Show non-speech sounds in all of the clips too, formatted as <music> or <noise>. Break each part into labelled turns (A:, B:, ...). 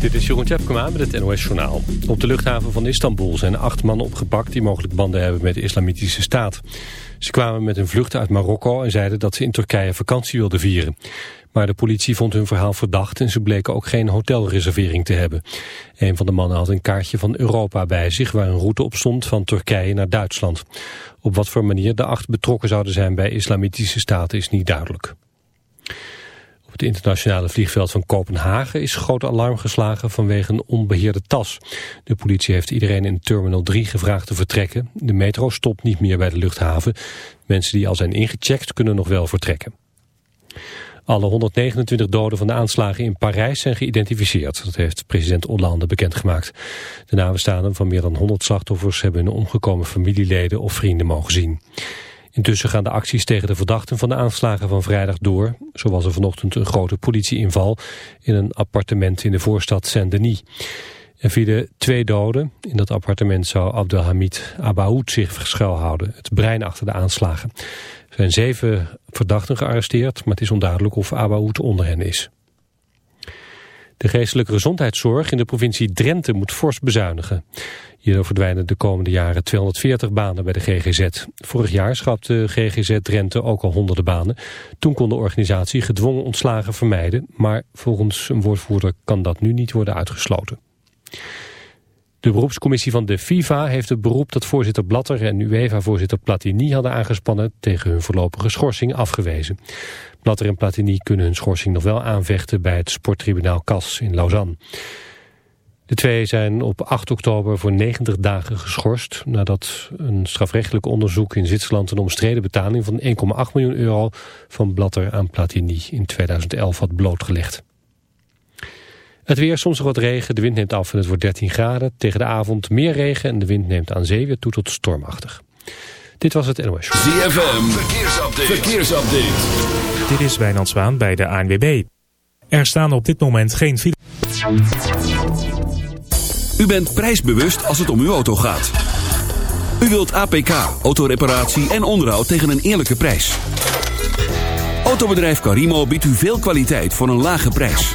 A: Dit is Jeroen Tjepkema met het NOS Journaal. Op de luchthaven van Istanbul zijn acht mannen opgepakt... die mogelijk banden hebben met de Islamitische Staat. Ze kwamen met een vlucht uit Marokko en zeiden dat ze in Turkije vakantie wilden vieren. Maar de politie vond hun verhaal verdacht... en ze bleken ook geen hotelreservering te hebben. Een van de mannen had een kaartje van Europa bij zich... waar een route op stond van Turkije naar Duitsland. Op wat voor manier de acht betrokken zouden zijn bij Islamitische Staten is niet duidelijk. Het internationale vliegveld van Kopenhagen is groot alarm geslagen vanwege een onbeheerde tas. De politie heeft iedereen in Terminal 3 gevraagd te vertrekken. De metro stopt niet meer bij de luchthaven. Mensen die al zijn ingecheckt kunnen nog wel vertrekken. Alle 129 doden van de aanslagen in Parijs zijn geïdentificeerd. Dat heeft president Hollande bekendgemaakt. De nabestaanden van meer dan 100 slachtoffers hebben hun omgekomen familieleden of vrienden mogen zien. Intussen gaan de acties tegen de verdachten van de aanslagen van vrijdag door. Zo was er vanochtend een grote politieinval in een appartement in de voorstad Saint-Denis. Er vielen twee doden. In dat appartement zou Abdelhamid Abaoud zich schuilhouden. Het brein achter de aanslagen. Er zijn zeven verdachten gearresteerd, maar het is onduidelijk of Abaoud onder hen is. De geestelijke gezondheidszorg in de provincie Drenthe moet fors bezuinigen. Hierdoor verdwijnen de komende jaren 240 banen bij de GGZ. Vorig jaar schrapte GGZ Drenthe ook al honderden banen. Toen kon de organisatie gedwongen ontslagen vermijden, maar volgens een woordvoerder kan dat nu niet worden uitgesloten. De beroepscommissie van de FIFA heeft het beroep dat voorzitter Blatter en UEFA-voorzitter Platini hadden aangespannen tegen hun voorlopige schorsing afgewezen. Blatter en Platini kunnen hun schorsing nog wel aanvechten bij het sporttribunaal CAS in Lausanne. De twee zijn op 8 oktober voor 90 dagen geschorst... nadat een strafrechtelijk onderzoek in Zwitserland... een omstreden betaling van 1,8 miljoen euro van Blatter aan Platini in 2011 had blootgelegd. Het weer, soms nog wat regen, de wind neemt af en het wordt 13 graden. Tegen de avond meer regen en de wind neemt aan zee weer toe tot stormachtig. Dit was het NOS.
B: ZFM, verkeersupdate. verkeersupdate.
C: Dit is Wijnand Zwaan bij de ANWB. Er staan op dit moment geen files.
B: U bent prijsbewust als het om uw auto gaat. U wilt APK, autoreparatie en onderhoud tegen een eerlijke prijs. Autobedrijf Carimo biedt u veel kwaliteit voor een lage prijs.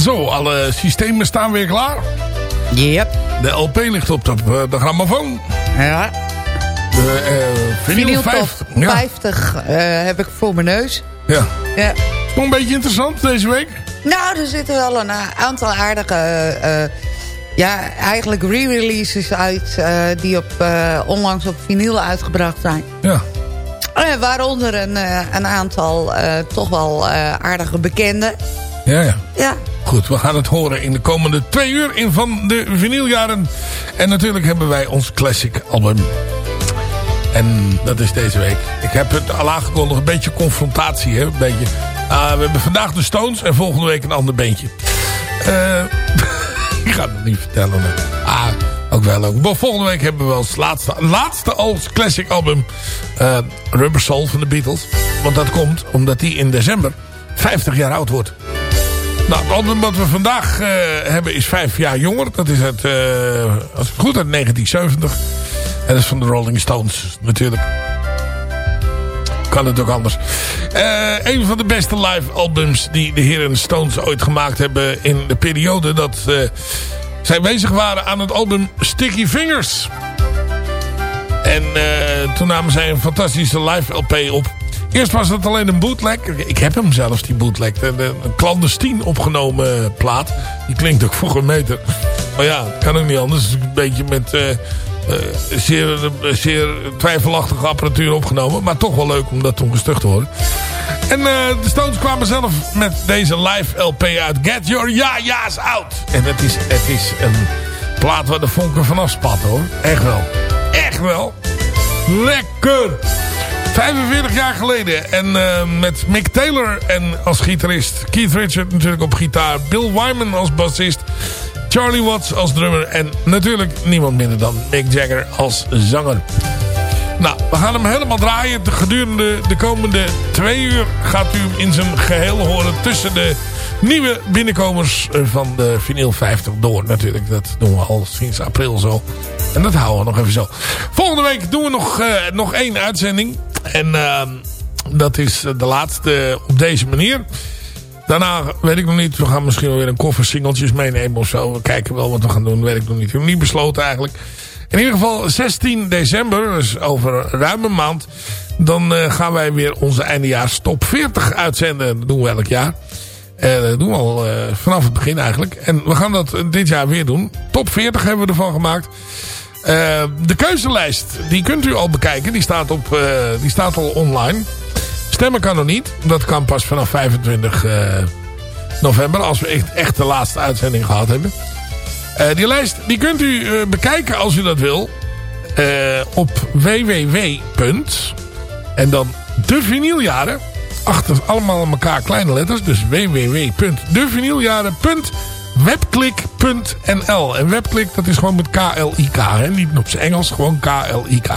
D: Zo, alle systemen staan weer klaar.
E: Yep.
D: De LP ligt op de, de grammofoon.
E: Ja.
D: De uh, vinyl,
E: Vinyl
D: 50.
E: top 50 uh, heb ik voor mijn neus.
D: Ja.
E: Ja.
D: Nog een beetje interessant deze week?
E: Nou, er zitten wel een aantal aardige... Uh, ja, eigenlijk re-releases uit... die op, onlangs op vinyl uitgebracht zijn.
D: Ja.
E: waaronder een, een aantal toch wel aardige bekenden.
D: Ja, ja.
E: Ja.
D: Goed, we gaan het horen in de komende twee uur in van de vinyljaren. En natuurlijk hebben wij ons classic album. En dat is deze week. Ik heb het al aangekondigd, een beetje confrontatie. Hè? Een beetje. Uh, we hebben vandaag de Stones en volgende week een ander beentje. Uh, <laughs> ik ga het niet vertellen. Ah, ook wel leuk. Maar volgende week hebben we als laatste, laatste als classic album uh, Rubber Soul van de Beatles. Want dat komt omdat die in december 50 jaar oud wordt. Nou, het album wat we vandaag uh, hebben is vijf jaar jonger. Dat is uit, uh, als het goed, uit 1970. En dat is van de Rolling Stones natuurlijk. Kan het ook anders. Uh, een van de beste live albums die de heren Stones ooit gemaakt hebben... in de periode dat zij bezig waren aan het album Sticky Fingers. En toen namen zij een fantastische live LP op... Eerst was het alleen een bootleg. Ik heb hem zelfs, die bootleg. Een, clandestien opgenomen plaat. Die klinkt ook voor een meter. Maar ja, kan ook niet anders. Een beetje met uh, uh, zeer, zeer twijfelachtige apparatuur opgenomen. Maar toch wel leuk om dat toen gestug te horen. En de Stones kwamen zelf met deze live LP uit. Get Your Ja-Ja's Out. En het is, het is een plaat waar de vonken vanaf spatten hoor. Echt wel. Echt wel. Lekker. 45 jaar geleden. En uh, met Mick Taylor en als gitarist. Keith Richard natuurlijk op gitaar. Bill Wyman als bassist. Charlie Watts als drummer. En natuurlijk niemand minder dan Mick Jagger als zanger. Nou, we gaan hem helemaal draaien. Gedurende de komende twee uur gaat u hem in zijn geheel horen. Tussen de nieuwe binnenkomers van de Vinyl 50 door natuurlijk. Dat doen we al sinds april zo. En dat houden we nog even zo. Volgende week doen we nog, uh, nog één uitzending. En uh, dat is de laatste op deze manier. Daarna weet ik nog niet. We gaan misschien weer een koffer singeltjes meenemen of zo. We kijken wel wat we gaan doen. Weet ik nog niet. Ik heb niet besloten eigenlijk. In ieder geval 16 december, dus over ruim een maand. Dan gaan wij weer onze eindejaars top 40 uitzenden. Dat doen we elk jaar. Uh, dat doen we al uh, vanaf het begin eigenlijk. En we gaan dat dit jaar weer doen. Top 40 hebben we ervan gemaakt. De keuzelijst, die kunt u al bekijken. Die staat, op, die staat al online. Stemmen kan nog niet. Dat kan pas vanaf 25 uh, november. Als we echt, echt de laatste uitzending gehad hebben. die lijst die kunt u bekijken als u dat wil. op www. En dan de vinyljaren. Achter allemaal aan elkaar kleine letters. Dus www.devinyljaren.nl webklik.nl. En webklik dat is gewoon met K-L-I-K. Niet op zijn Engels, gewoon K-L-I-K.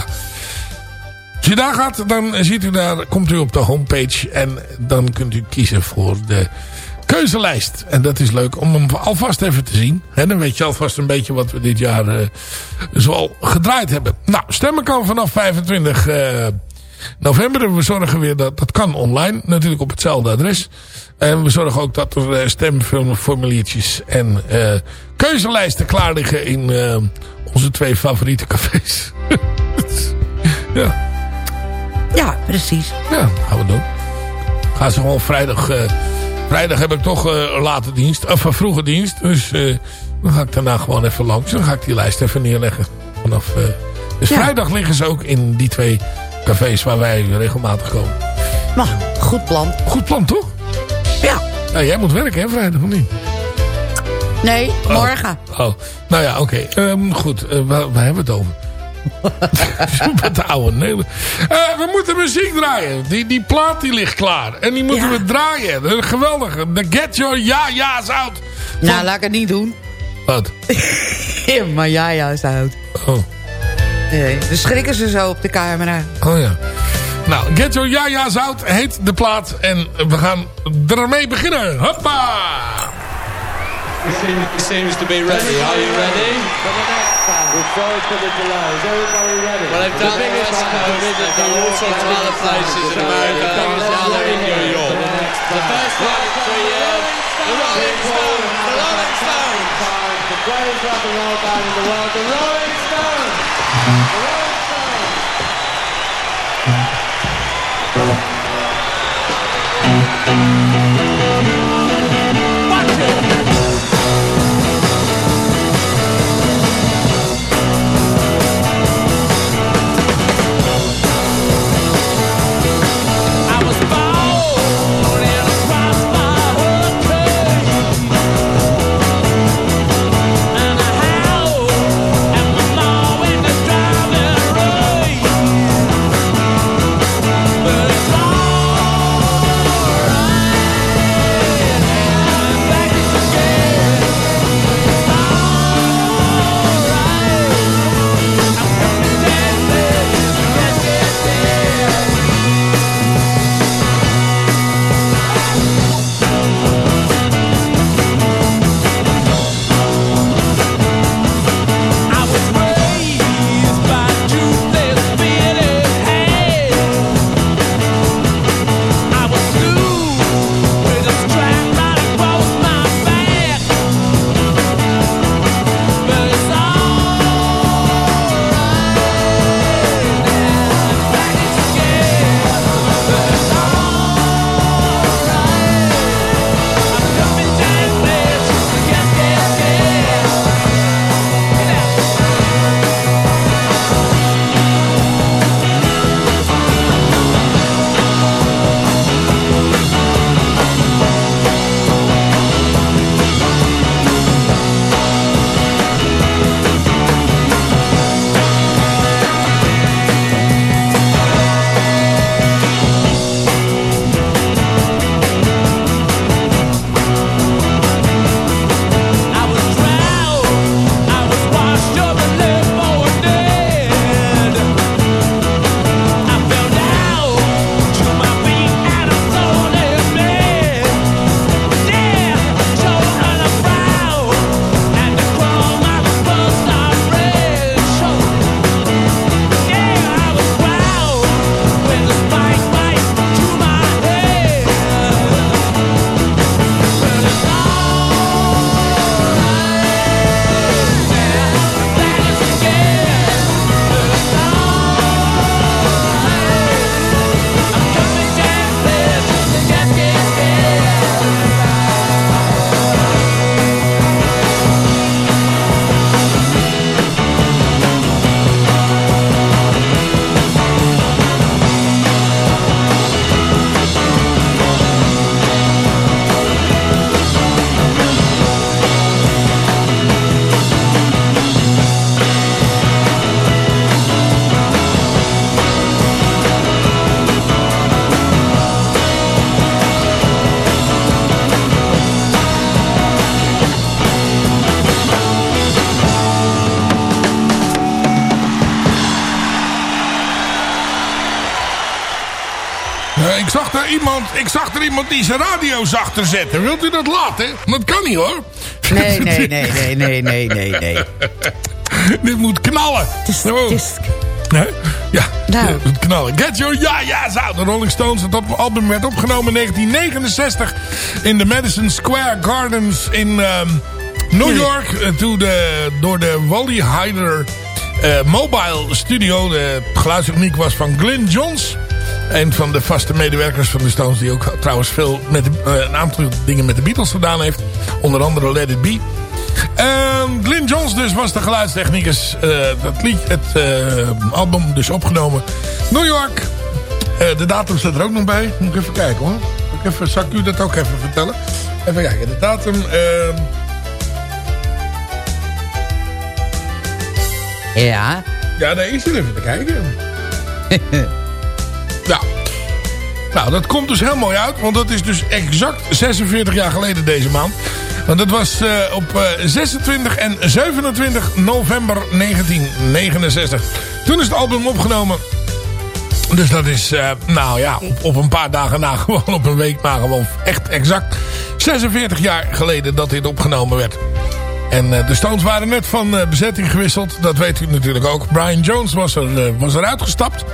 D: Als u daar gaat, dan ziet u daar, komt u op de homepage. En dan kunt u kiezen voor de keuzelijst. En dat is leuk om hem alvast even te zien. He, dan weet je alvast een beetje wat we dit jaar uh, zoal gedraaid hebben. Nou, stemmen kan vanaf 25 uh, november. We zorgen weer dat dat kan online. Natuurlijk op hetzelfde adres. En we zorgen ook dat er uh, stemformuliertjes en uh, keuzelijsten klaar liggen in uh, onze twee favoriete cafés. <laughs>
E: ja. Ja, precies.
D: Ja, gaan we doen. Gaan ze gewoon vrijdag... vrijdag heb ik toch late dienst. Of vroege dienst. Dus dan ga ik daarna gewoon even langs. Dan ga ik die lijst even neerleggen. Vanaf... dus ja. vrijdag liggen ze ook in die twee cafés waar wij regelmatig komen.
E: Nou, goed plan.
D: Goed plan, toch?
E: Ja.
D: Nou, jij moet werken, hè, vrijdag, of niet?
E: Nee, morgen.
D: Oh, oh. nou ja, oké. Okay. Um, goed, uh, waar, waar, hebben we het over? <laughs> Met de oude nee. Uh, we moeten muziek draaien. Die, die plaat die ligt klaar. En die moeten ja. we draaien. Geweldig. The Get Your Ja-Ja's Out.
E: Van... Nou, laat ik het niet doen.
D: Wat? <laughs>
E: maar ja-ja's out.
D: Oh.
E: Nee, dan schrikken ze zo op de camera.
D: Oh ja. Nou, Get Your Ja-Ja's Out heet de plaat. En we gaan ermee beginnen. Hoppa!
F: He seems to be ready. Are you ready? We're sorry for the delay. Is everybody ready? Well, they've done the, the West Coast, they've done all sorts of other places in America, now they're in New York. The first one in three years, the Rolling Stones, the Rolling Stones. The greatest rock and roll band in the world, the Rolling Stones.
D: Thank you. Ik zag er iemand die zijn radio zachter zetten. Wilt u dat laten? Dat kan niet hoor.
E: Nee, nee, nee, nee, nee, nee, nee, nee. <laughs>
D: Dit moet knallen.
E: Het is,
D: Oh.
E: het is,
D: Nee? Ja,
E: Nou.
D: moet knallen. Get Your... Ja, ja. De Rolling Stones. Het op- album werd opgenomen in 1969 in de Madison Square Gardens in ehm, New York. eh, toen de, door de Wally Hyder eh, Mobile Studio. De geluidstechniek was van Glyn Johns. Een van de vaste medewerkers van de Stones. Die ook trouwens veel met de, eh, een aantal dingen met de Beatles gedaan heeft. Onder andere Let It Be. Ehm Glyn Johns dus was de geluidstechnicus. eh dat lied, het eh, album dus opgenomen. New York. De datum staat er ook nog bij. Moet ik even kijken hoor. Ik even, zal ik u dat ook even vertellen? Even kijken. De datum... ehm,
E: ja.
D: Ja, nee, is er even te kijken. <laughs> ja. Nou, dat komt dus heel mooi uit. Want dat is dus exact 46 jaar geleden deze maand. Want dat was eh, op eh, 26 en 27 november 1969. Toen is het album opgenomen. Dus dat is, eh, nou ja, op, op een paar dagen na, <laughs> gewoon op een week na, gewoon echt exact 46 jaar geleden dat dit opgenomen werd. En eh, de Stones waren net van eh, bezetting gewisseld. Dat weet u natuurlijk ook. Brian Jones was, er, eh, was eruit gestapt.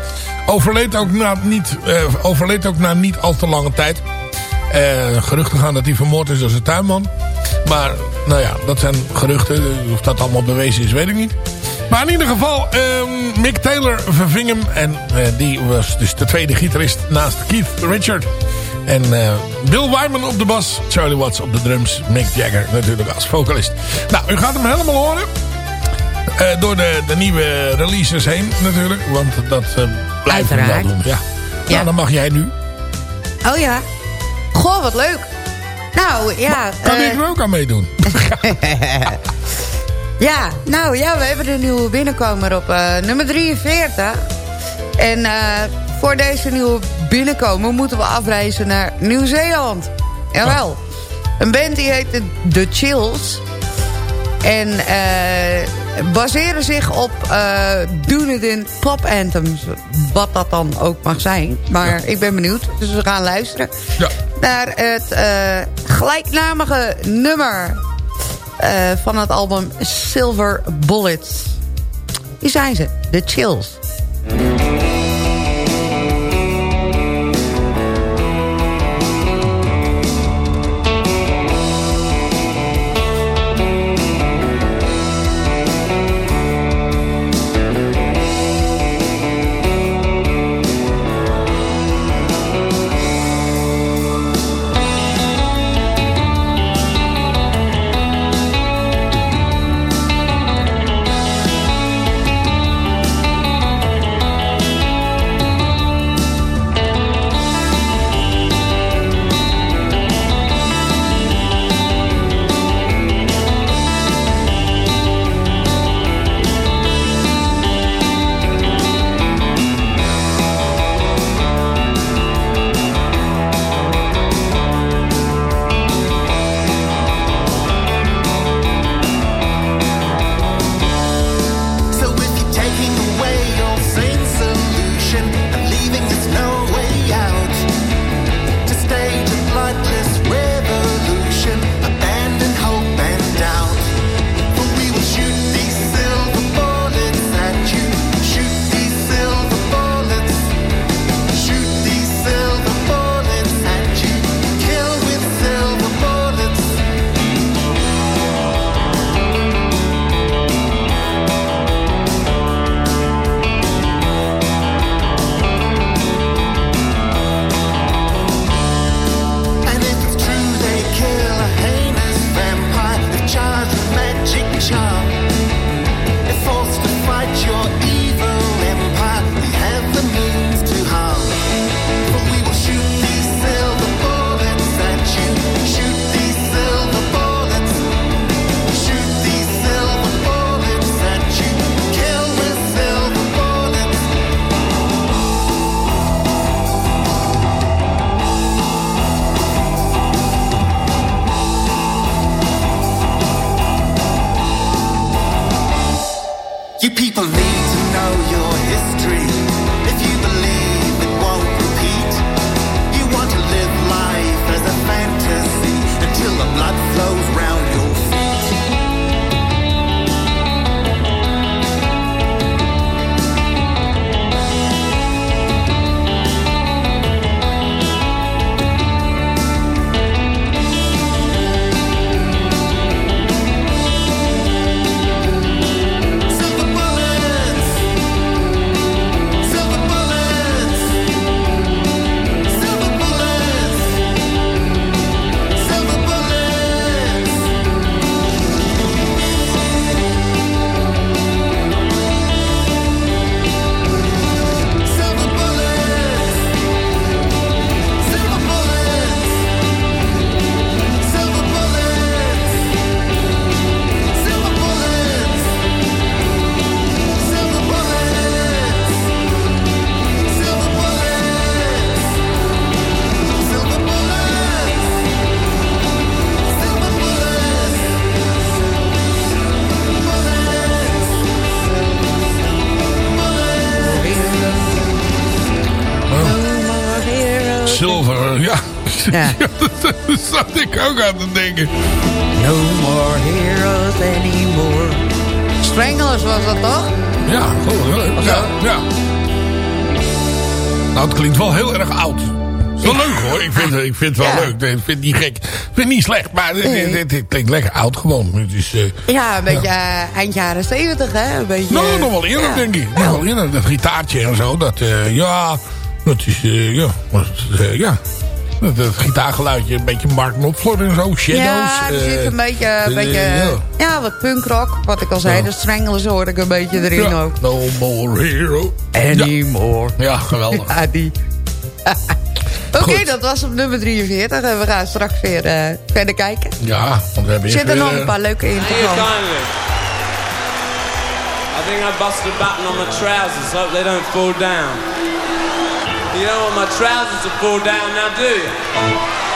D: Overleed ook, na niet, overleed ook na niet al te lange tijd. Geruchten gaan dat hij vermoord is door zijn tuinman. Maar nou ja, dat zijn geruchten. Of dat allemaal bewezen is, weet ik niet. Maar in ieder geval, ehm, Mick Taylor verving hem. En die was dus de tweede gitarist naast Keith Richard. En eh, Bill Wyman op de bas, Charlie Watts op de drums, Mick Jagger natuurlijk als vocalist. Nou, u gaat hem helemaal horen. Eh, door de, de nieuwe releases heen natuurlijk. Want dat eh blijven we wel doen. Ja.
E: Ja.
D: Nou, dan mag jij nu.
E: Oh ja. Goh, wat leuk. Nou, ja.
D: Kan
E: eh,
D: ik er ook aan meedoen? <laughs>
E: Ja, nou ja, we hebben de nieuwe binnenkomer op nummer 43. En eh, voor deze nieuwe binnenkomer moeten we afreizen naar Nieuw-Zeeland. Jawel. Een band die heet de The Chills. En eh baseren zich op eh Dunedin pop anthems. Wat dat dan ook mag zijn. Maar ik ben benieuwd, dus we gaan luisteren.
D: Ja.
E: Naar het eh, gelijknamige nummer van het album Silver Bullets. Hier zijn ze, The Chills. <laughs>
D: ja.
E: Ja.
D: ja dat, dat zat ik ook aan te denken.
E: No more heroes anymore. Stranglers was dat toch?
D: Ja, oh, leuk. Ja, ja. Nou, het klinkt wel heel erg oud. Is wel leuk hoor. Ik vind, ik vind het wel
E: Ja.
D: leuk. Ik vind het niet gek. Ik vind het niet slecht. Maar het, klinkt lekker oud gewoon. Het is, eh,
E: Ja, een beetje eh, eind jaren 70, hè? Een beetje,
D: nou, nog wel eerder
E: ja.
D: denk ik. Nog wel eerder. Dat gitaartje en zo. Dat, eh, ja, dat is, ja. Dat, ja. Dat gitaargeluidje. Een beetje Mark Knopfler en zo. Shadows.
E: Ja, er zit
D: eh,
E: een beetje, een
D: eh,
E: beetje
D: ja.
E: ja. wat punkrock. Wat ik al zei,
D: Ja.
E: de Stranglers hoorde ik een beetje erin
D: ja.
E: ook.
D: No more hero.
E: Anymore.
D: Ja, geweldig.
E: Ja, die. <laughs> Oké, dat was op nummer 43. En we gaan straks weer eh, verder kijken.
D: Ja, want we hebben
E: Er zitten nog
D: eh,
E: een paar leuke in te komen.
F: I think I busted a button on my trousers. Hope they don't fall down. You don't want my trousers to fall down now, do you?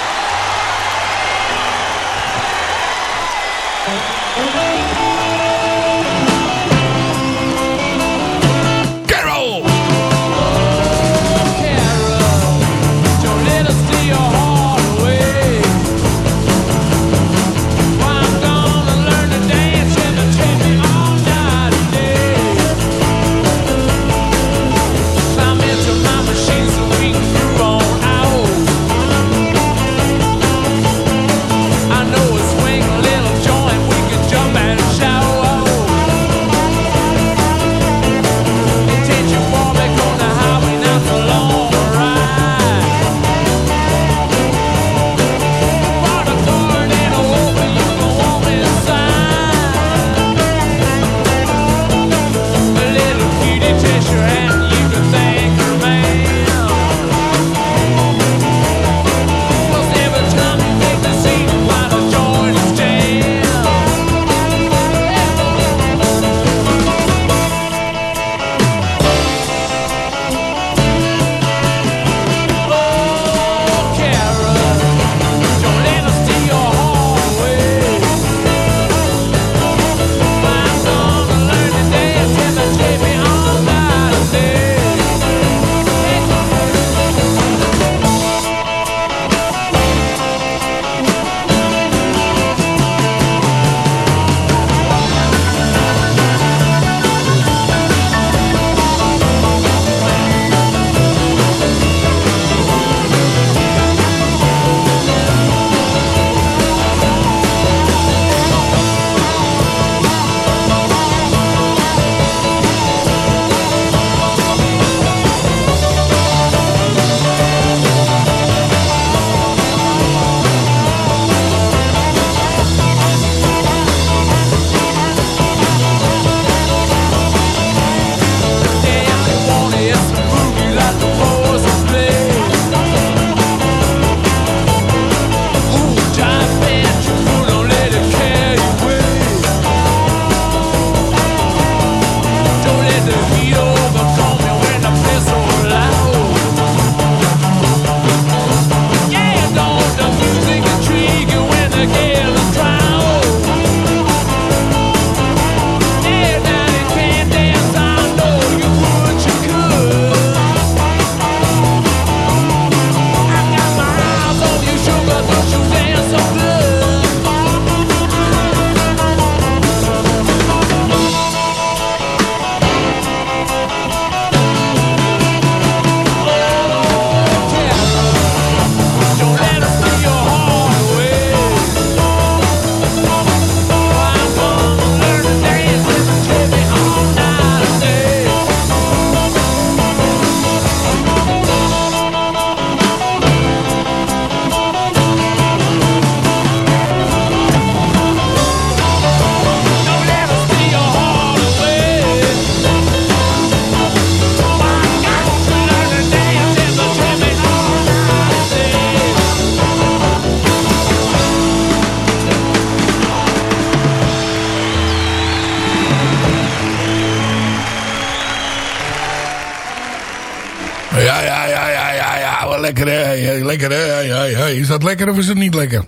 D: Lekker of is het niet lekker?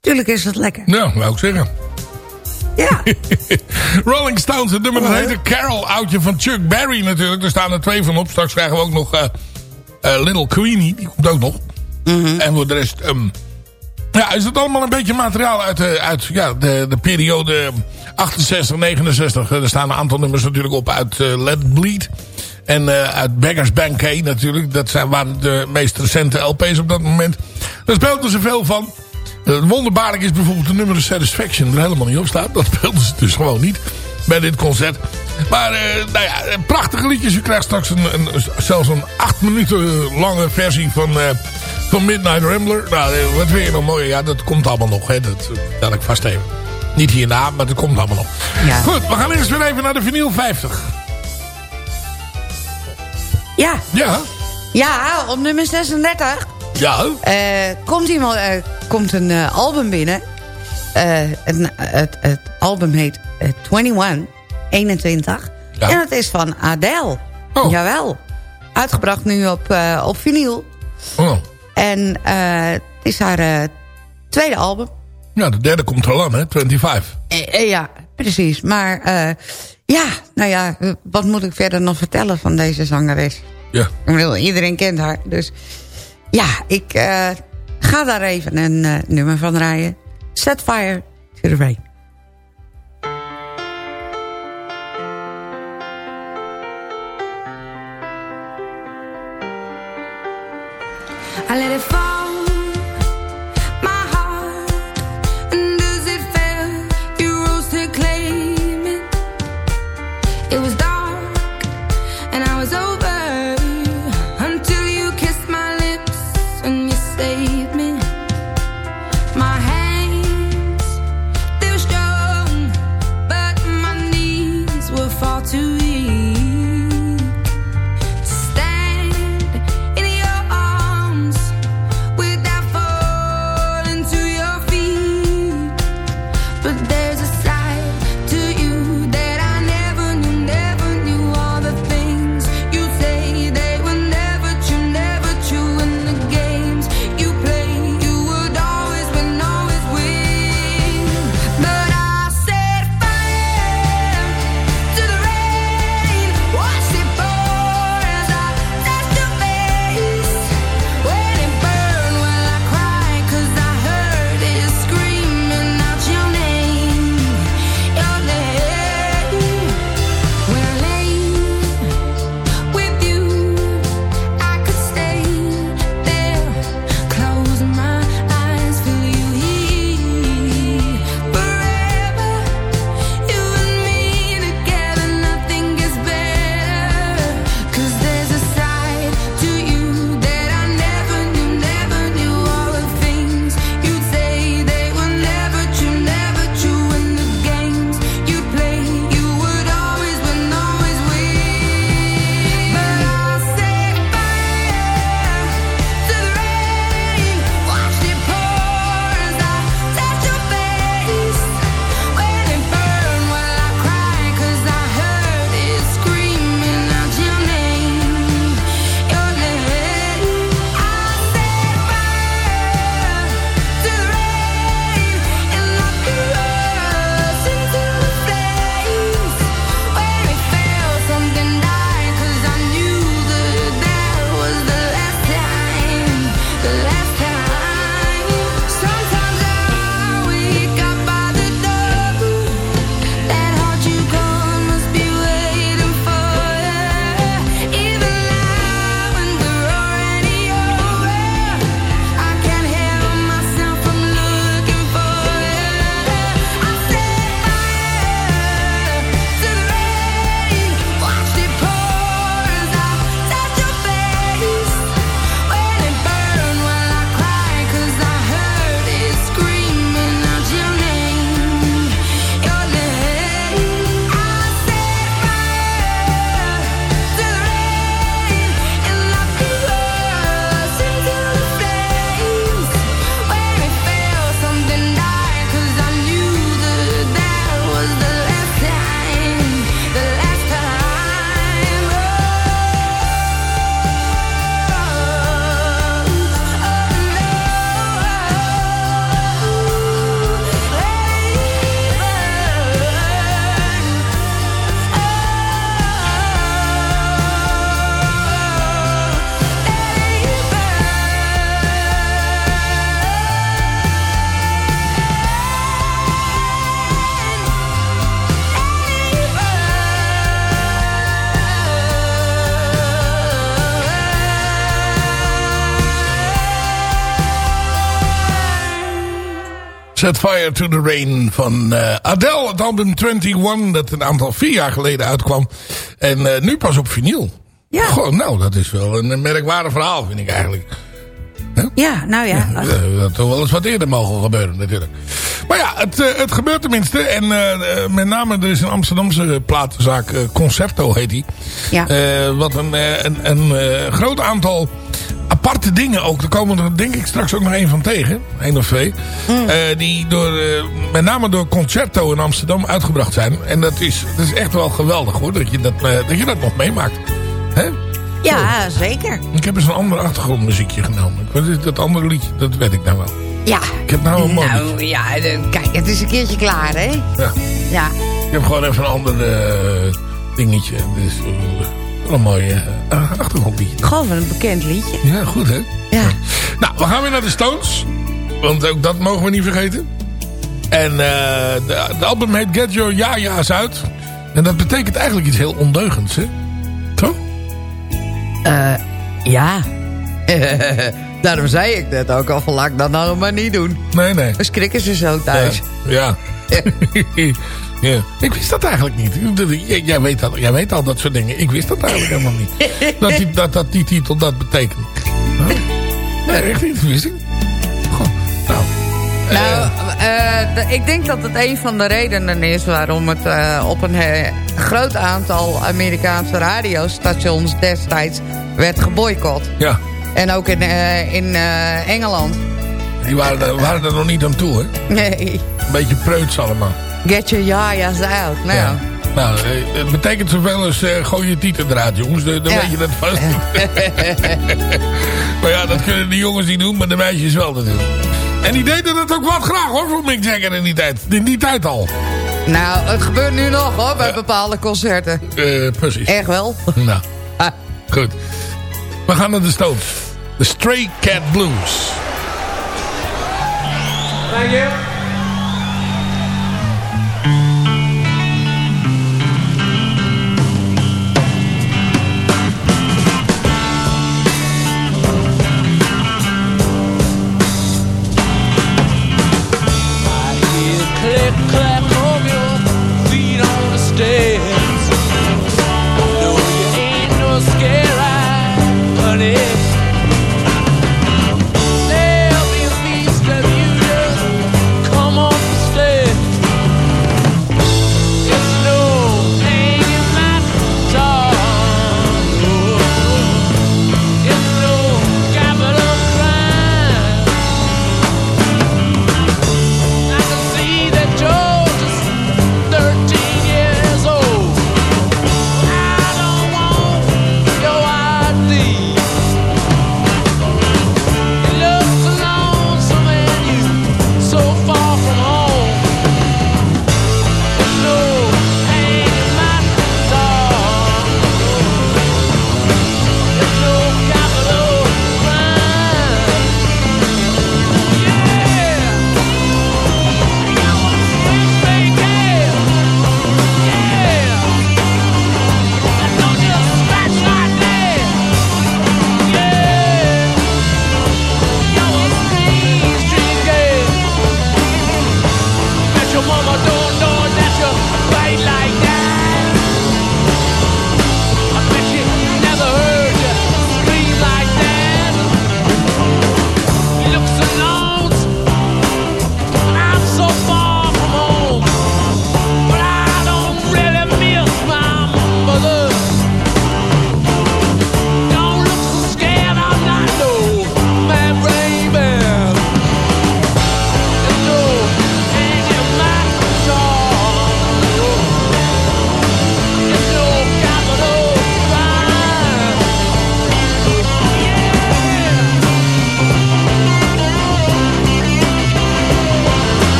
E: Tuurlijk is dat lekker.
D: Nou, wou ik zeggen.
E: Ja. <laughs>
D: Rolling Stones, het nummer dat heette Carol, oudje van Chuck Berry natuurlijk. Er staan er twee van op. Straks krijgen we ook nog eh, Eh, Little Queenie, die komt ook nog. En voor de rest... ehm, ja, is het allemaal een beetje materiaal uit, de, uit ja, de, de periode 68, 69. Er staan een aantal nummers natuurlijk op uit eh, Let Bleed. En eh, uit Beggars Banquet natuurlijk. Dat zijn, waren de meest recente LP's op dat moment. Daar speelden ze veel van. Uh, wonderbaarlijk is bijvoorbeeld de nummer Satisfaction er helemaal niet op staat. Dat speelden ze dus gewoon niet bij dit concert. Maar eh, nou ja, prachtige liedjes. U krijgt straks een, een, zelfs een acht minuten lange versie van, eh, van Midnight Rambler. Nou, eh, wat wil je nog mooier? Ja, dat komt allemaal nog. Hè. Dat vertel ik vast even. Niet hierna, maar dat komt allemaal nog.
E: Ja.
D: Goed, we gaan eerst weer even naar de vinyl 50.
E: Ja,
D: Ja,
E: ja op nummer 36
D: ja.
E: eh, komt, iemand, eh, komt een eh, album binnen. Het, het, het album heet eh, 21, 21.
D: Ja.
E: En het is van Adele.
D: Oh.
E: Jawel. Uitgebracht nu op, op vinyl.
D: Oh.
E: En het is haar tweede album.
D: Ja, de derde komt er al aan, hè? 25.
E: Eh, eh, ja, precies. Maar ja, nou ja, wat moet ik verder nog vertellen van deze zangeres?
D: Ja.
E: Ik bedoel, iedereen kent haar. Dus ja, ik eh, ga daar even een eh, nummer van draaien. Set fire to the rain.
G: I
D: Set Fire to the Rain van eh, Adele. Het album 21 dat een aantal vier jaar geleden uitkwam. En eh, nu pas op vinyl.
E: Ja.
D: Goh, nou, dat is wel een merkwaardig verhaal vind ik eigenlijk.
E: Ja, nou ja.
D: Ja, dat had toch wel eens wat eerder mogen gebeuren natuurlijk. Maar ja, het, eh, het gebeurt tenminste. En eh, eh, met name, er is een Amsterdamse platenzaak, eh, Concerto heet die.
E: Ja.
D: Eh, wat een, eh, een, een eh, groot aantal aparte dingen ook. Er komen er denk ik straks ook nog één van tegen. één of twee.
E: Mm.
D: Eh, die door, eh, met name door Concerto in Amsterdam uitgebracht zijn. En dat is, dat is echt wel geweldig hoor. Dat je dat, eh, dat, je dat nog meemaakt. Hè?
E: Ja, zeker.
D: Ik heb eens een ander achtergrondmuziekje genomen. Dat andere liedje? Dat weet ik nou wel.
E: Ja.
D: Ik heb nou een mooi liedje.
E: Nou ja, kijk, het is een keertje klaar, hè?
D: Ja.
E: Ja.
D: Ik heb gewoon even een ander eh, dingetje. Dus wel een mooi eh, achtergrondliedje.
E: Gewoon een bekend liedje.
D: Ja, goed hè?
E: Ja.
D: Nou, we gaan weer naar de Stones. Want ook dat mogen we niet vergeten. En de, de album heet Get Your Ja-Ja's uit. En dat betekent eigenlijk iets heel ondeugends, hè?
E: Eh, ja. <laughs> Daarom zei ik dat ook al van laat ik dat nou maar niet doen.
D: Nee, nee.
E: Dan schrikken ze zo thuis.
D: Ja. <laughs> ja. Ik wist dat eigenlijk niet. Jij, jij, weet dat, jij weet al dat soort dingen. Ik wist dat eigenlijk helemaal niet. Dat die, dat, dat die titel dat betekent. Huh? <laughs> Nee, echt niet. Dat wist ik niet. Goh, nou.
E: Nou, eh, de- ik denk dat het een van de redenen is waarom het eh, op een eh, groot aantal Amerikaanse radiostations destijds werd geboycott.
D: Ja,
E: En ook in, eh, in eh, Engeland.
D: die waren er, waren er nog niet aan toe, hè?
E: Nee,
D: Een beetje preuts allemaal.
E: get your jajas out. Nou,
D: Ja. Nou, eh, het betekent zoveel als eh, gooi je titel eruit, jongens. Dan, dan
E: Ja.
D: weet je dat vast. <laughs> <laughs> maar ja, dat kunnen de jongens niet doen, maar de meisjes wel natuurlijk. En die deden het ook wat graag hoor, voor Mick Jagger in die tijd. In die tijd al.
E: nou, het gebeurt nu nog hoor, bij bepaalde concerten.
D: Eh, precies.
E: Echt wel. <laughs>
D: Nou,
E: Ah.
D: goed. We gaan naar de Stones. De Stray Cat Blues.
F: Thank you.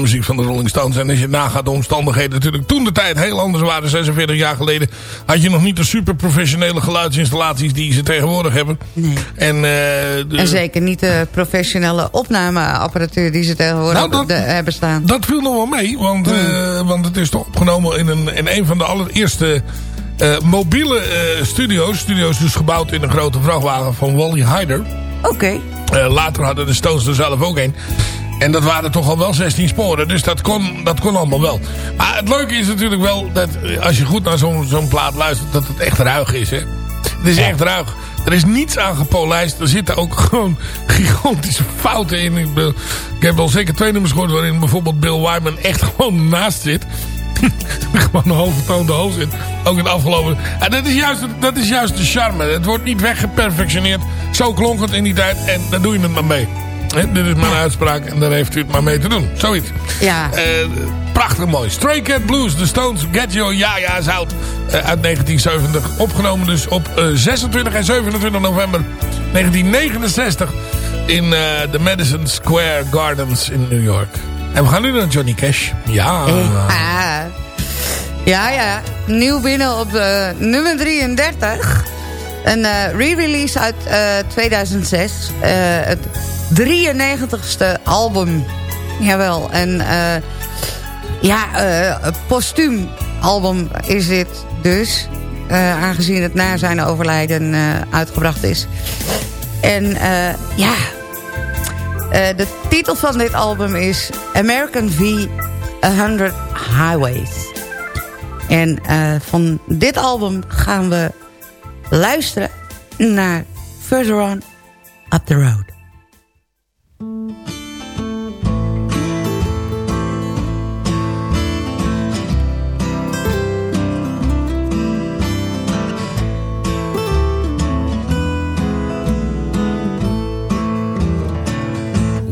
D: Muziek van de Rolling Stones. En als je nagaat de omstandigheden natuurlijk toen de tijd heel anders waren. 46 jaar geleden had je nog niet de super professionele geluidsinstallaties die ze tegenwoordig hebben.
E: Nee.
D: En, eh, de-
E: En zeker niet de professionele opnameapparatuur die ze tegenwoordig
D: Nou, dat-
E: de- hebben staan.
D: Dat viel nog wel mee, want, eh, want het is toch opgenomen in een, in een van de allereerste eh, mobiele studio's. Studio's dus gebouwd in een grote vrachtwagen van Wally Hyder.
E: Oké.
D: Later hadden de Stones er zelf ook een. En dat waren toch al wel 16 sporen. Dus dat kon, dat kon allemaal wel. Maar het leuke is natuurlijk wel dat eh, als je goed naar zo'n zo'n plaat luistert... dat het echt ruig is. Hè? Het is echt ruig. Er is niets aan gepolijst. Er zitten ook <laughs> gewoon gigantische fouten in. Ik, bedoel, ik heb wel zeker twee nummers gehoord... waarin bijvoorbeeld Bill Wyman echt <laughs> gewoon naast zit. <laughs> gewoon een hoogvertoonde hoofd zit. Ook in de afgelopen... En dat is, juist, dat is juist de charme. Het wordt niet weggeperfectioneerd. Zo klonk het in die tijd. En daar doe je het maar mee. Dit is mijn uitspraak. En daar heeft u het maar mee te doen. Zoiets.
E: Ja.
D: Eh, prachtig mooi. Stray Cat Blues. The Stones. Get Your Ja Ja's Out. eh, uit 1970. Opgenomen dus op eh, 26 en 27 november 1969. In eh, de Madison Square Gardens in New York. En we gaan nu naar Johnny Cash. Ja.
E: Ah. Ja, ja. Nieuw binnen op eh, nummer 33. Een eh, re-release uit eh, 2006. Eh, het 93ste album. Jawel. En eh, ja, een postuum album is dit dus. eh, aangezien het na zijn overlijden uitgebracht is. En ja... De titel van dit album is American V 100 Highways. En van dit album gaan we luisteren naar Further On Up the Road.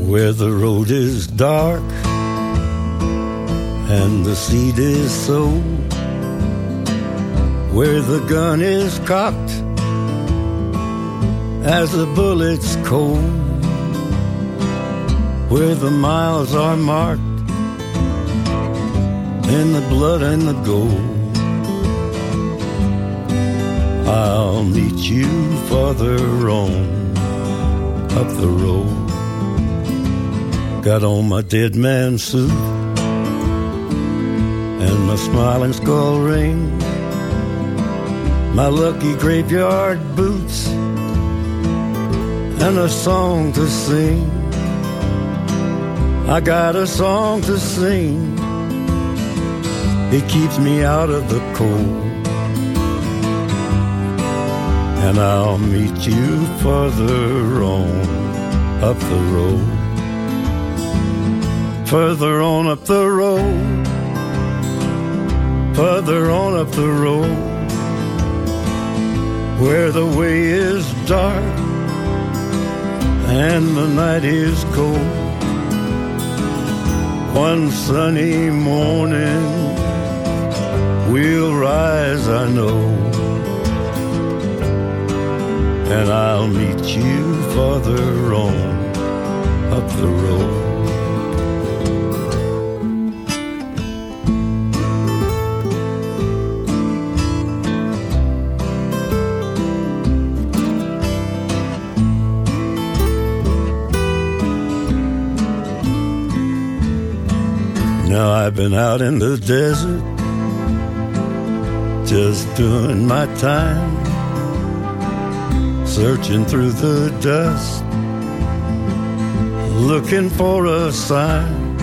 H: Where the road is dark and the seed is sown, where the gun is cocked as the bullet's cold, where the miles are marked in the blood and the gold. I'll meet you farther on up the road. Got on my dead man suit and my smiling skull ring, my lucky graveyard boots, and a song to sing. I got a song to sing. It keeps me out of the cold. And I'll meet you further on up the road further on up the road, further on up the road, where the way is dark and the night is cold. One sunny morning we'll rise, I know, and I'll meet you farther on up the road. Been out in the desert, just doing my time, searching through the dust, looking for a sign.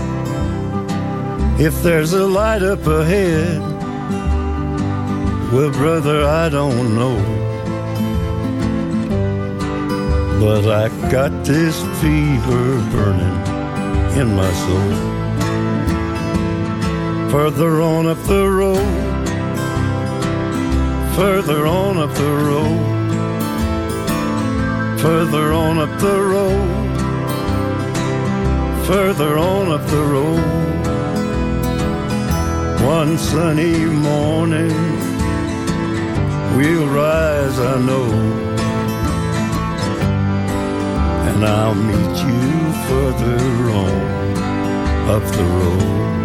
H: If there's a light up ahead, well, brother, I don't know. But I got this fever burning in my soul further on up the road, further on up the road, further on up the road, further on up the road. One sunny morning, we'll rise, I know, and I'll meet you further on up the road.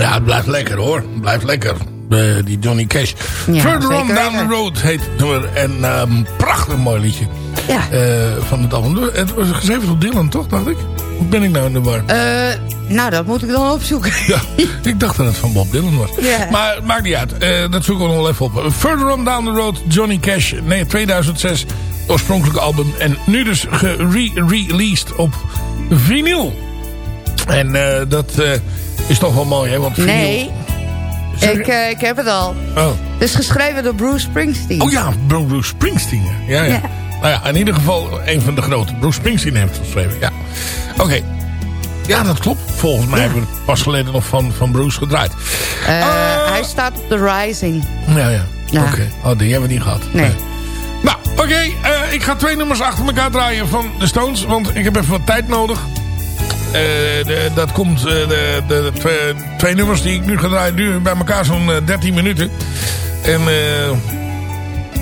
D: Ja, het blijft lekker hoor. Het blijft lekker. Eh, die Johnny Cash.
E: Ja,
D: Further on down the road heet het nummer. En ehm, prachtig mooi liedje.
E: Ja.
D: Eh, van het album. Het was geschreven door Dylan, toch, dacht ik? Hoe ben ik nou in de war?
E: Eh, nou, dat moet ik dan opzoeken.
D: Ja, ik dacht dat het van Bob Dylan was. Maar maakt niet uit. Dat zoeken we nog wel even op. Further on down the road, Johnny Cash. Nee, 2006. Oorspronkelijke album. En nu dus gere-released op vinyl. En dat is toch wel mooi, hè? Want vinyl...
E: Nee, ik, eh, ik heb het al.
D: Oh.
E: Het is geschreven door Bruce Springsteen.
D: oh ja, Bruce Springsteen. Ja, ja.
E: Ja.
D: Nou ja, in ieder geval een van de grote. Bruce Springsteen heeft het geschreven, ja. Oké. Ja, dat klopt. Volgens mij hebben we het pas geleden nog van, van Bruce gedraaid.
E: Eh,
D: Ah.
E: Hij staat op de Rising.
D: Ja, ja.
E: Ja.
D: Oké. Oh, die hebben we niet gehad.
E: Nee.
D: Nou, oké. eh, ik ga twee nummers achter elkaar draaien van de Stones. Want ik heb even wat tijd nodig. Eh, de- dat komt, eh, de, de, twee, twee nummers die ik nu ga draaien duren bij elkaar zo'n eh, 13 minuten. En eh,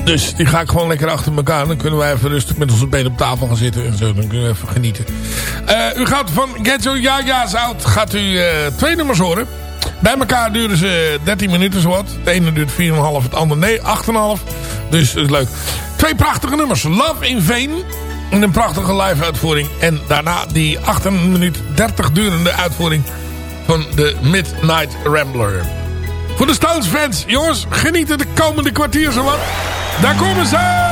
D: dus die ga ik gewoon lekker achter elkaar. Dan kunnen wij even rustig met onze benen op tafel gaan zitten en zo. Dan kunnen we even genieten. Eh, u gaat van Get Your Ja-Ja's Out gaat u eh, twee nummers horen. Bij elkaar duren ze 13 minuten zowat. Het ene duurt 4,5, het andere nee, 8,5. Dus dat is leuk. Twee prachtige nummers. Love in Vain. In een prachtige live uitvoering. En daarna die 8 minuut 30 durende uitvoering van de Midnight Rambler. Voor de Stones fans, jongens, genieten de komende kwartier zowat. Daar komen ze!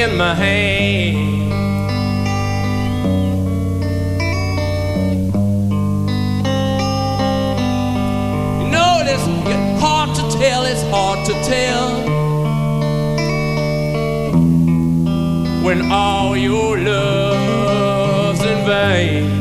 F: In my hand. You know, it's hard to tell, it's hard to tell. When all your love's in vain.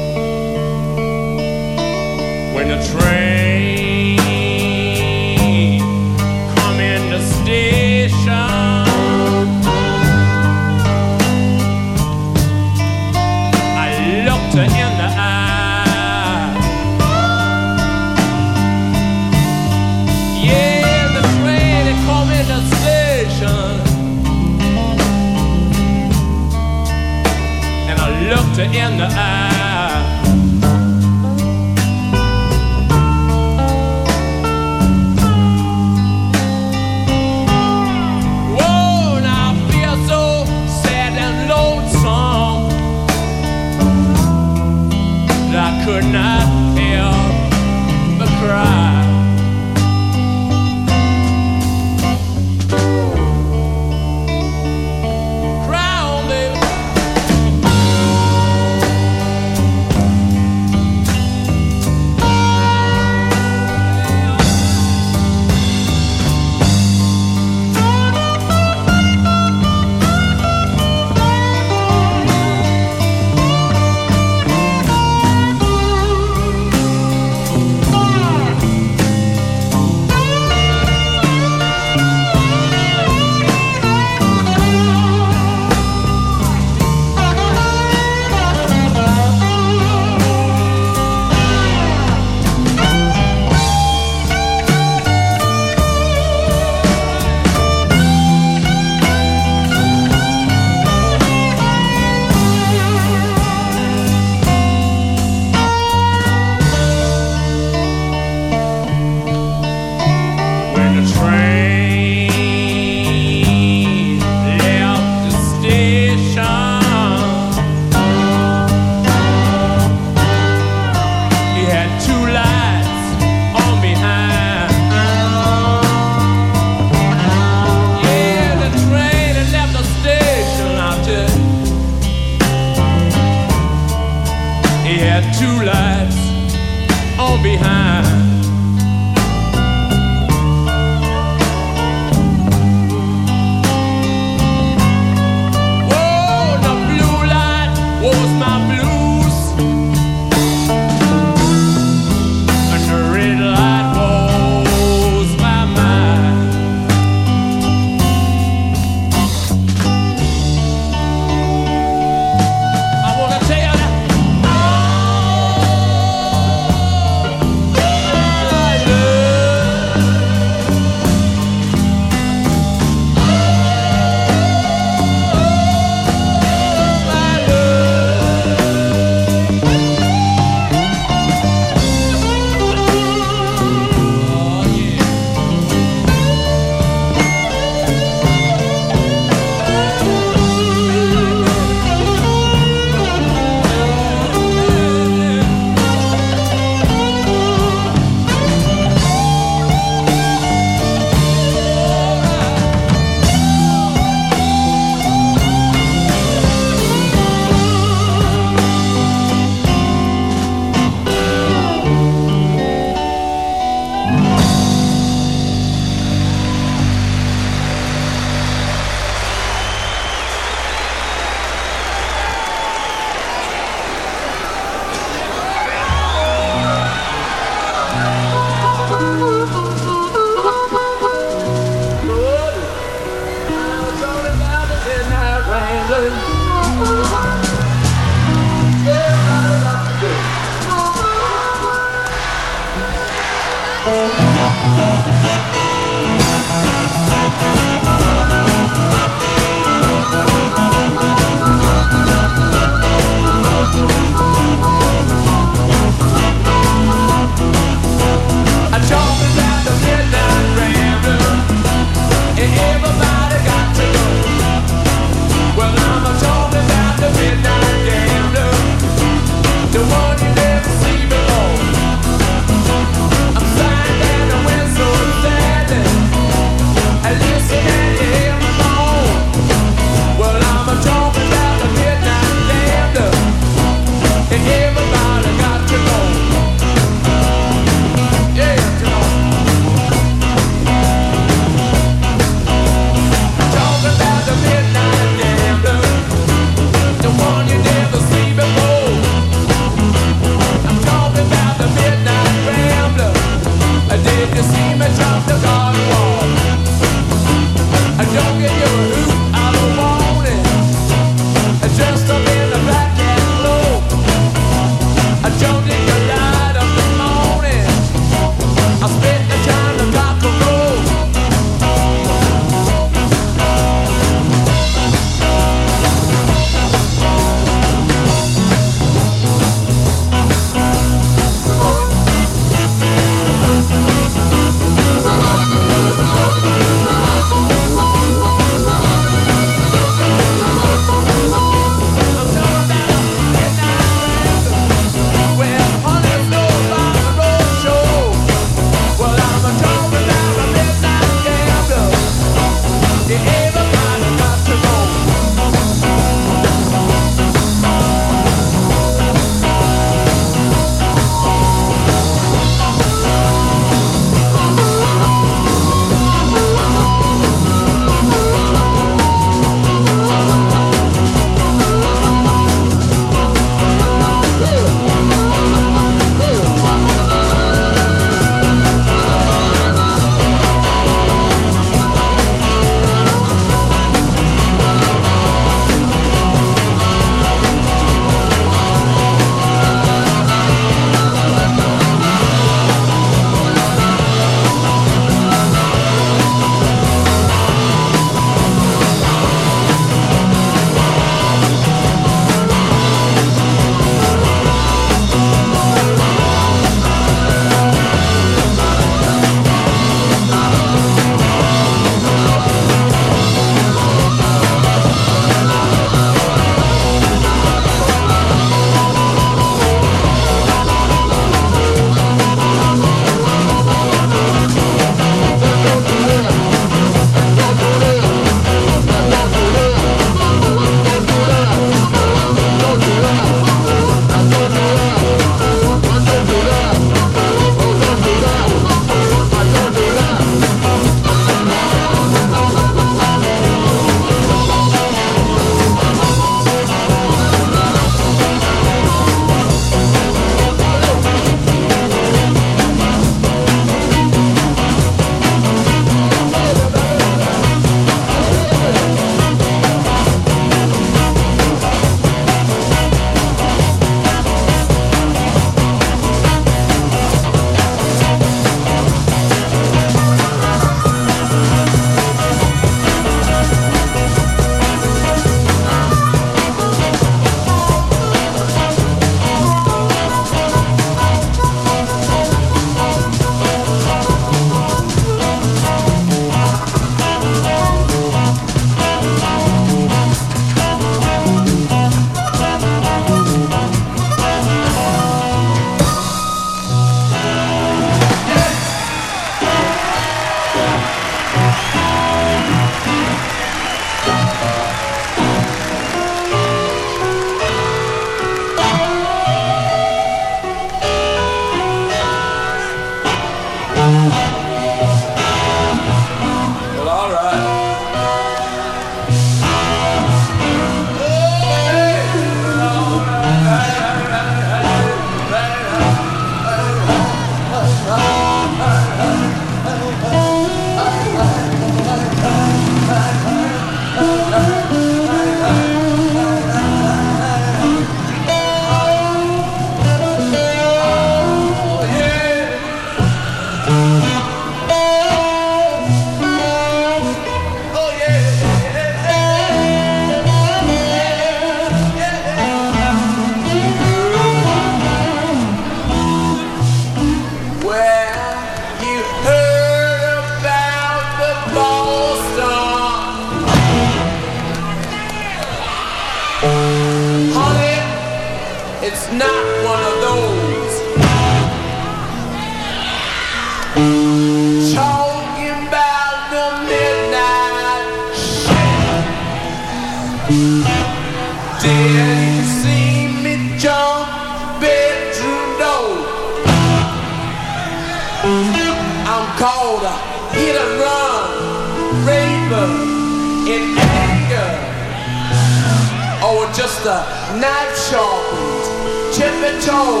F: Just a knife sharpened, chippy toe,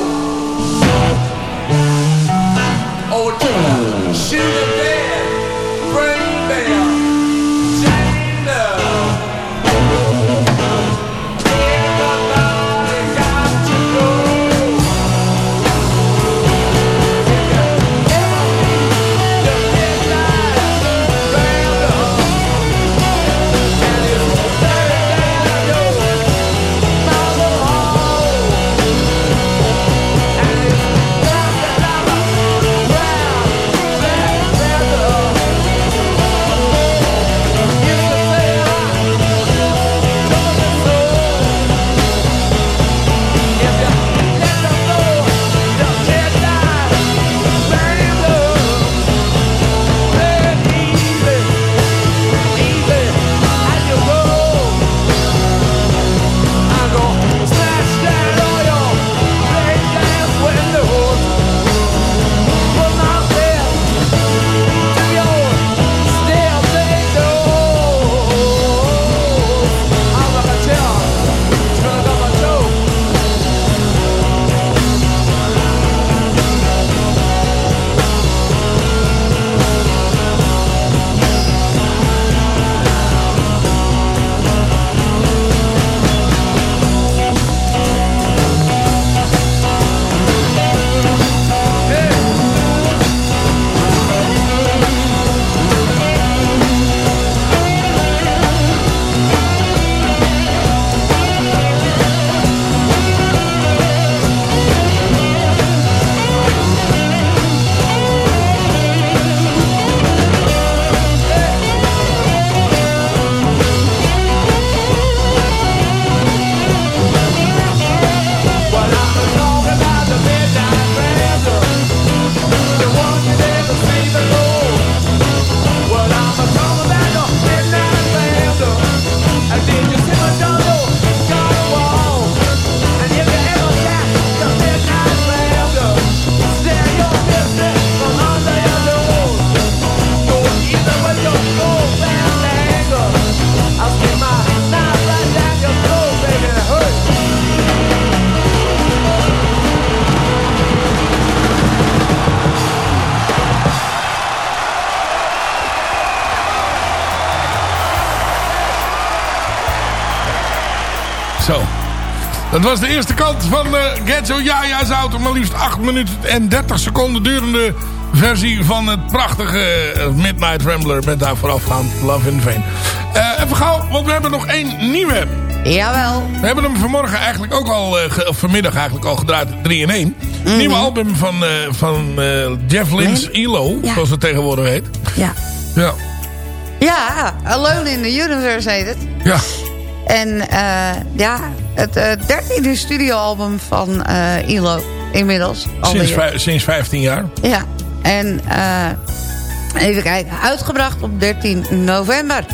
F: oh, or just a sugar bear,
D: was de eerste kant van uh, Getzo Jaja's auto. Maar liefst 8 minuten en 30 seconden durende versie van het prachtige eh, Midnight Rambler. Met daar voorafgaand Love in Vain. Uh, even gauw, want we hebben nog één nieuwe.
E: Jawel.
D: We hebben hem vanmorgen eigenlijk ook al, uh, of vanmiddag eigenlijk al gedraaid, 3 in 1. Mm. Nieuwe album van, uh, van Jeff Lynne's ELO, ja. zoals het tegenwoordig heet.
E: Ja.
D: Ja.
E: Ja, Alone in the Universe heet het.
D: Ja.
E: En ja, het dertiende studioalbum van ELO inmiddels.
D: Sinds, vijf, sinds 15 jaar.
E: Ja, en even kijken, uitgebracht op 13 november.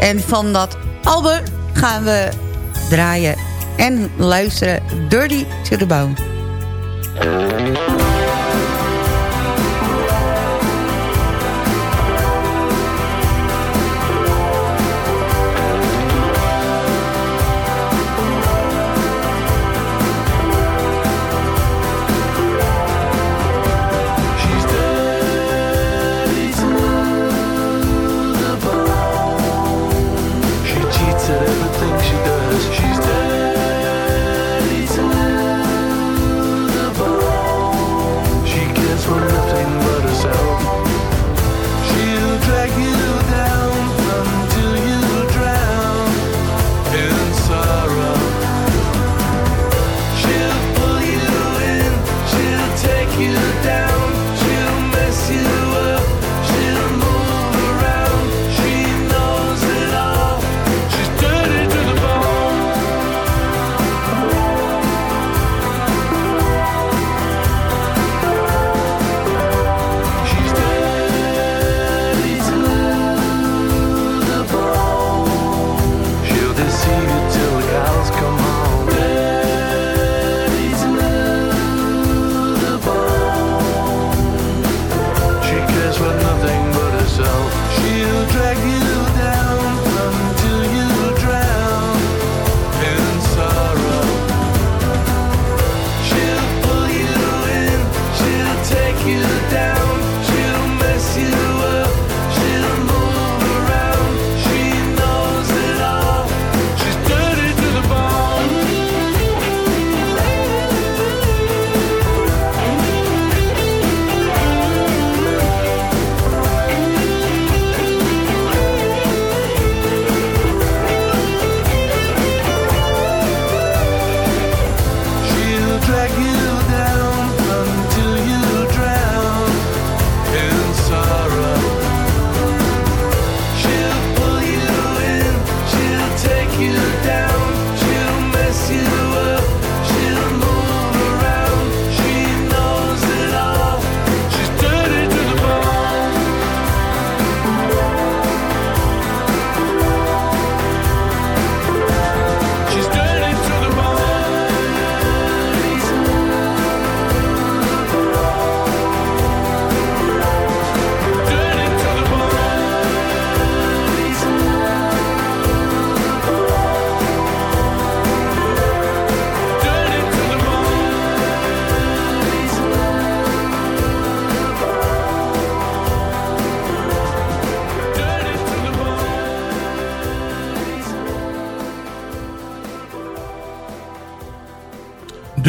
E: En van dat album gaan we draaien en luisteren Dirty to the Bone.
I: She's dirty to the bone.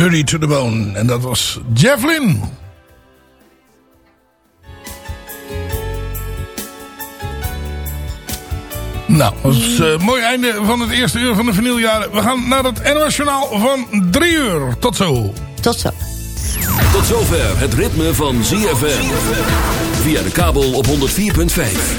I: Dirty to the Bone.
D: En dat was Jeff Lynne. Nou, dat is een mooi einde van het eerste uur van de vinyljaren. We gaan naar het NOS Journaal van drie uur. Tot zo.
E: Tot zo.
B: Tot zover het ritme van ZFM. Via de kabel op 104.5.